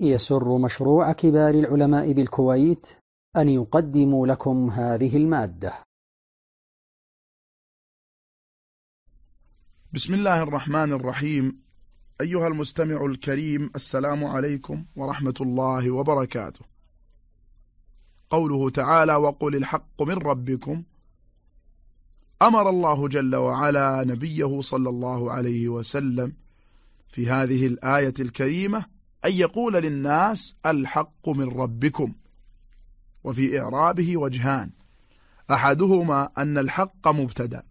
يسر مشروع كبار العلماء بالكويت أن يقدم لكم هذه المادة. بسم الله الرحمن الرحيم. أيها المستمع الكريم السلام عليكم ورحمة الله وبركاته. قوله تعالى وقل الحق من ربكم. أمر الله جل وعلا نبيه صلى الله عليه وسلم في هذه الآية الكريمة أن يقول للناس الحق من ربكم وفي إعرابه وجهان. أحدهما أن الحق مبتدأ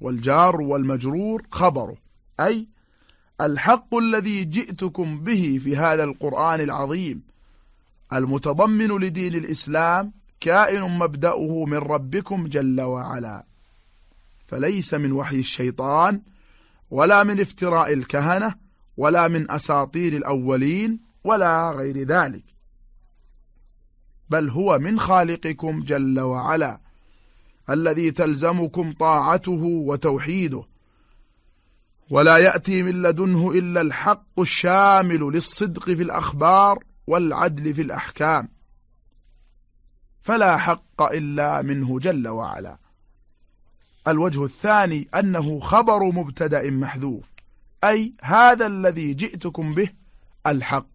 والجار والمجرور خبره أي الحق الذي جئتكم به في هذا القرآن العظيم المتضمن لدين الإسلام كائن مبدأه من ربكم جل وعلا. فليس من وحي الشيطان ولا من افتراء الكهنة ولا من أساطير الأولين ولا غير ذلك. بل هو من خالقكم جل وعلا الذي تلزمكم طاعته وتوحيده. ولا يأتي من لدنه إلا الحق الشامل للصدق في الأخبار والعدل في الأحكام. فلا حق إلا منه جل وعلا. الوجه الثاني أنه خبر مبتدأ محذوف. أي هذا الذي جئتكم به الحق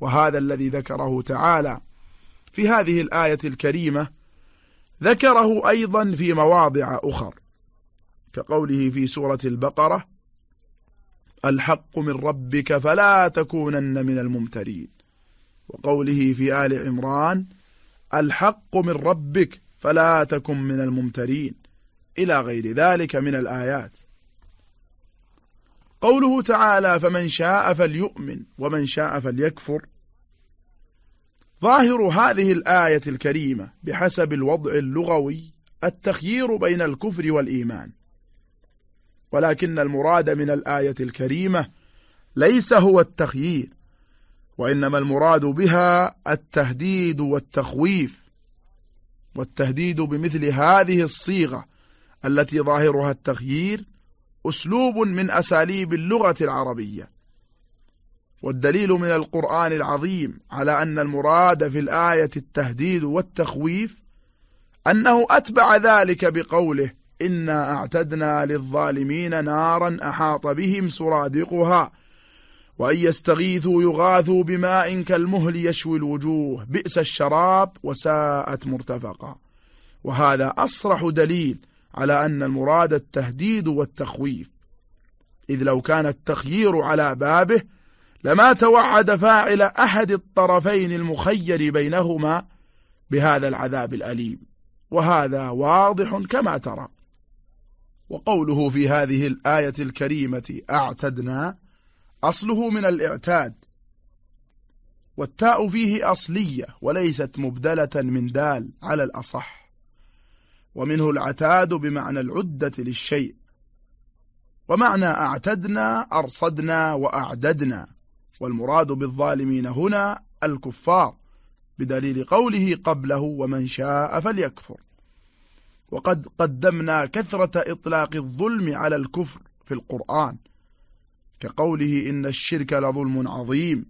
وهذا الذي ذكره تعالى في هذه الآية الكريمة ذكره أيضا في مواضع أخر كقوله في سورة البقرة الحق من ربك فلا تكونن من الممترين وقوله في آل عمران الحق من ربك فلا تكن من الممترين إلى غير ذلك من الآيات. قوله تعالى فمن شاء فليؤمن ومن شاء فليكفر. ظاهر هذه الآية الكريمة بحسب الوضع اللغوي التخيير بين الكفر والإيمان. ولكن المراد من الآية الكريمة ليس هو التخيير وإنما المراد بها التهديد والتخويف. والتهديد بمثل هذه الصيغة التي ظاهرها التخيير أسلوب من أساليب اللغة العربية. والدليل من القرآن العظيم على أن المراد في الآية التهديد والتخويف أنه أتبع ذلك بقوله إنا أعتدنا للظالمين نارا أحاط بهم سرادقها وأن يستغيثوا يغاثوا بماء كالمهل يشوي الوجوه بئس الشراب وساءت مرتفقا. وهذا أصرح دليل على أن المراد التهديد والتخويف. إذ لو كان التخيير على بابه لما توعد فاعل أحد الطرفين المخير بينهما بهذا العذاب الأليم. وهذا واضح كما ترى. وقوله في هذه الآية الكريمة أعتدنا أصله من الإعتاد. والتاء فيه أصلية وليست مبدلة من دال على الأصح. ومنه العتاد بمعنى العدة للشيء. ومعنى أعتدنا أرصدنا وأعددنا. والمراد بالظالمين هنا الكفار بدليل قوله قبله ومن شاء فليكفر. وقد قدمنا كثرة إطلاق الظلم على الكفر في القرآن كقوله إن الشرك لظلم عظيم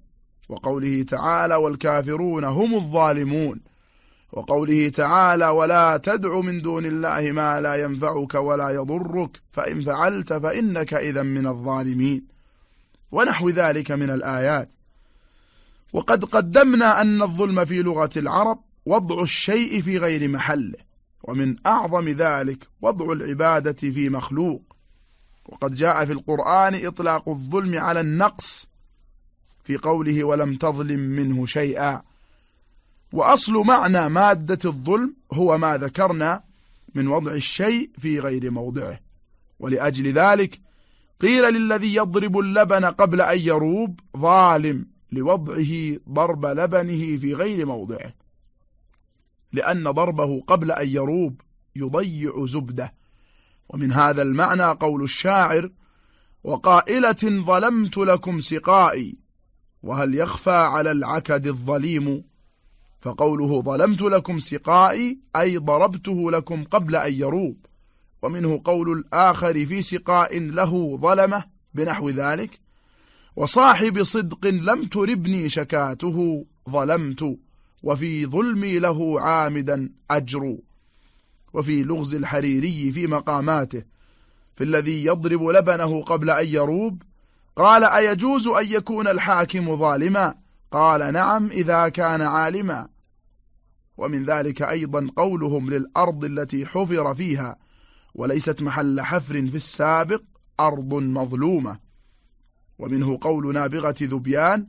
وقوله تعالى والكافرون هم الظالمون. وقوله تعالى ولا تدع من دون الله ما لا ينفعك ولا يضرك فإن فعلت فإنك إذا من الظالمين. ونحو ذلك من الآيات. وقد قدمنا أن الظلم في لغة العرب وضع الشيء في غير محله ومن أعظم ذلك وضع العبادة في مخلوق. وقد جاء في القرآن إطلاق الظلم على النقص في قوله ولم تظلم منه شيئا. وأصل معنى مادة الظلم هو ما ذكرنا من وضع الشيء في غير موضعه. ولأجل ذلك قيل للذي يضرب اللبن قبل أن يروب ظالم لوضعه ضرب لبنه في غير موضعه. لأن ضربه قبل أن يروب يضيع زبده. ومن هذا المعنى قول الشاعر وقائلة ظلمت لكم سقائي وهل يخفى على العكد الظليم؟ فقوله ظلمت لكم سقائي أي ضربته لكم قبل أن يروب ومنه قول الآخر في سقاء له ظلمة بنحو ذلك وصاحب صدق لم تربني شكاته ظلمت وفي ظلمي له عامدا أجر. وفي لغز الحريري في مقاماته في الذي يضرب لبنه قبل أن يروب قال أيجوز أن يكون الحاكم ظالما؟ قال نعم إذا كان عالما. ومن ذلك أيضا قولهم للأرض التي حفر فيها وليست محل حفر في السابق أرض مظلومة. ومنه قول نابغة ذبيان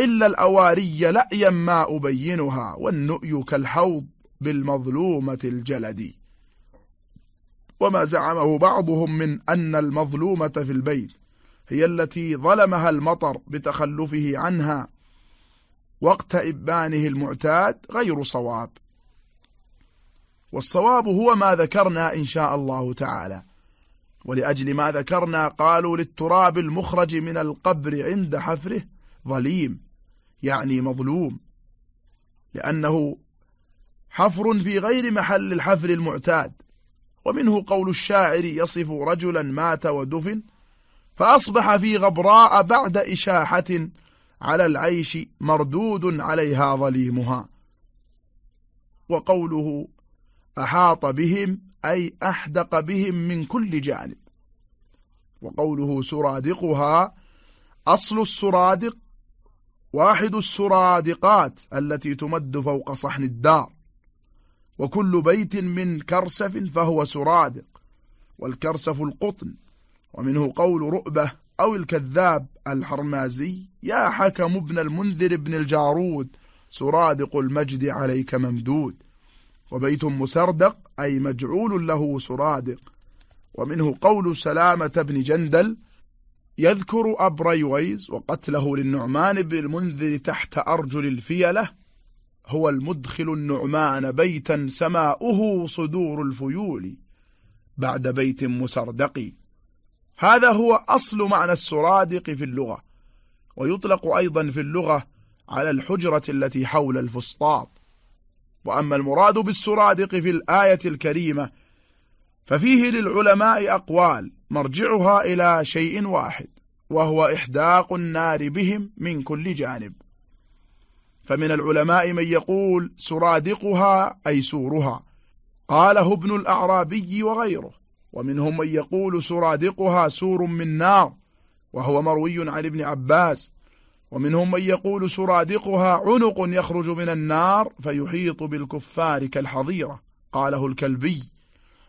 إلا الأواري لأيا ما أبينها والنؤي كالحوض بالمظلومة الجلد. وما زعمه بعضهم من أن المظلومة في البيت هي التي ظلمها المطر بتخلفه عنها وقت إبانه المعتاد غير صواب. والصواب هو ما ذكرنا إن شاء الله تعالى. ولأجل ما ذكرنا قالوا للتراب المخرج من القبر عند حفره ظليم يعني مظلوم لأنه حفر في غير محل الحفر المعتاد. ومنه قول الشاعر يصف رجلا مات ودفن فأصبح في غبراء بعد إشاحة على العيش مردود عليها ظليمها. وقوله أحاط بهم أي أحدق بهم من كل جانب. وقوله سرادقها أصل السرادق واحد السرادقات التي تمد فوق صحن الدار. وكل بيت من كرسف فهو سرادق والكرسف القطن. ومنه قول رؤبة أو الكذاب الحرمازي يا حكم ابن المنذر بن الجارود سرادق المجد عليك ممدود. وبيت مسردق أي مجعول له سرادق. ومنه قول سلامة بن جندل يذكر أبرويز وقتله للنعمان بن المنذر تحت أرجل الفيلة هو المدخل النعمان بيتا سماؤه صدور الفيول بعد بيت مسردق. هذا هو أصل معنى السرادق في اللغة ويطلق أيضا في اللغة على الحجرة التي حول الفسطاط. وأما المراد بالسرادق في الآية الكريمة ففيه للعلماء أقوال مرجعها إلى شيء واحد وهو إحداق النار بهم من كل جانب. فمن العلماء من يقول سرادقها أي سورها. قاله ابن الأعرابي وغيره. ومنهم من يقول سرادقها سور من نار وهو مروي عن ابن عباس. ومنهم من يقول سرادقها عنق يخرج من النار فيحيط بالكفار كالحظيرة قاله الكلبي.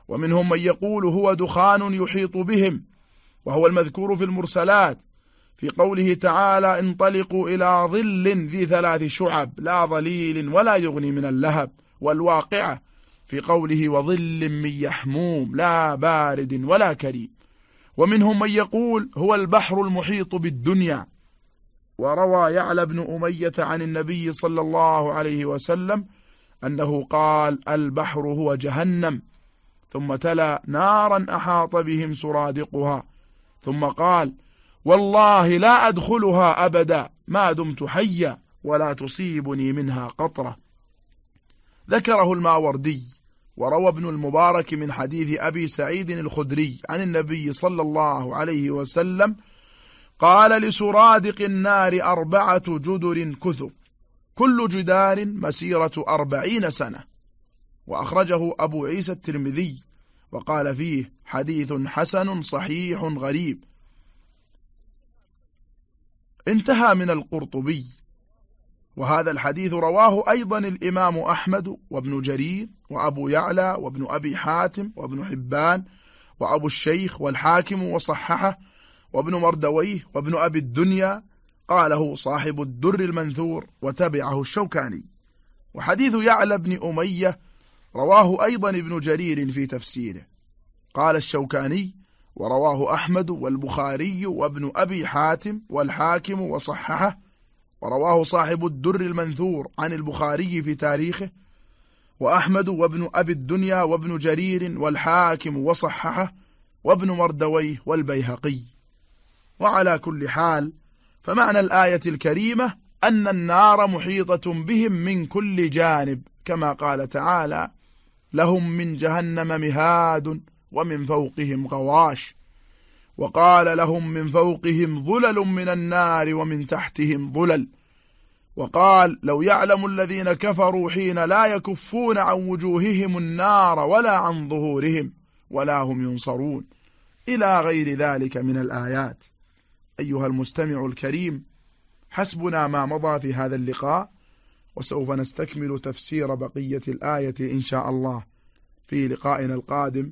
ومنهم من يقول هو دخان يحيط بهم وهو المذكور في المرسلات في قوله تعالى انطلقوا إلى ظل ذي ثلاث شعب لا ظليل ولا يغني من اللهب والواقعة في قوله وظل من يحموم لا بارد ولا كريم. ومنهم من يقول هو البحر المحيط بالدنيا. وروى يعلى بن أمية عن النبي صلى الله عليه وسلم أنه قال البحر هو جهنم. ثم تلا نارا أحاط بهم سرادقها. ثم قال والله لا أدخلها أبدا ما دمت حيا ولا تصيبني منها قطرة. ذكره الماوردي. وروى ابن المبارك من حديث أبي سعيد الخدري عن النبي صلى الله عليه وسلم قال لسرادق النار أربعة جدر كثب كل جدار مسيرة أربعين سنة. وأخرجه أبو عيسى الترمذي وقال فيه حديث حسن صحيح غريب. انتهى من القرطبي. وهذا الحديث رواه أيضا الإمام أحمد وابن جرير وأبو يعلى وابن أبي حاتم وابن حبان وأبو الشيخ والحاكم وصححه وابن مردويه وابن أبي الدنيا قاله صاحب الدر المنثور وتبعه الشوكاني. وحديث يعلى بن أمية رواه أيضا ابن جرير في تفسيره. قال الشوكاني ورواه أحمد والبخاري وابن أبي حاتم والحاكم وصححه ورواه صاحب الدر المنثور عن البخاري في تاريخه وأحمد وابن أبي الدنيا وابن جرير والحاكم وصححه وابن مردويه والبيهقي. وعلى كل حال فمعنى الآية الكريمة أن النار محيطة بهم من كل جانب كما قال تعالى لهم من جهنم مهاد ومن فوقهم غواش وقال لهم من فوقهم ظلل من النار ومن تحتهم ظلل. وقال لو يعلم الذين كفروا حين لا يكفون عن وجوههم النار ولا عن ظهورهم ولا هم ينصرون. إلى غير ذلك من الآيات. أيها المستمع الكريم حسبنا ما مضى في هذا اللقاء وسوف نستكمل تفسير بقية الآية إن شاء الله في لقائنا القادم.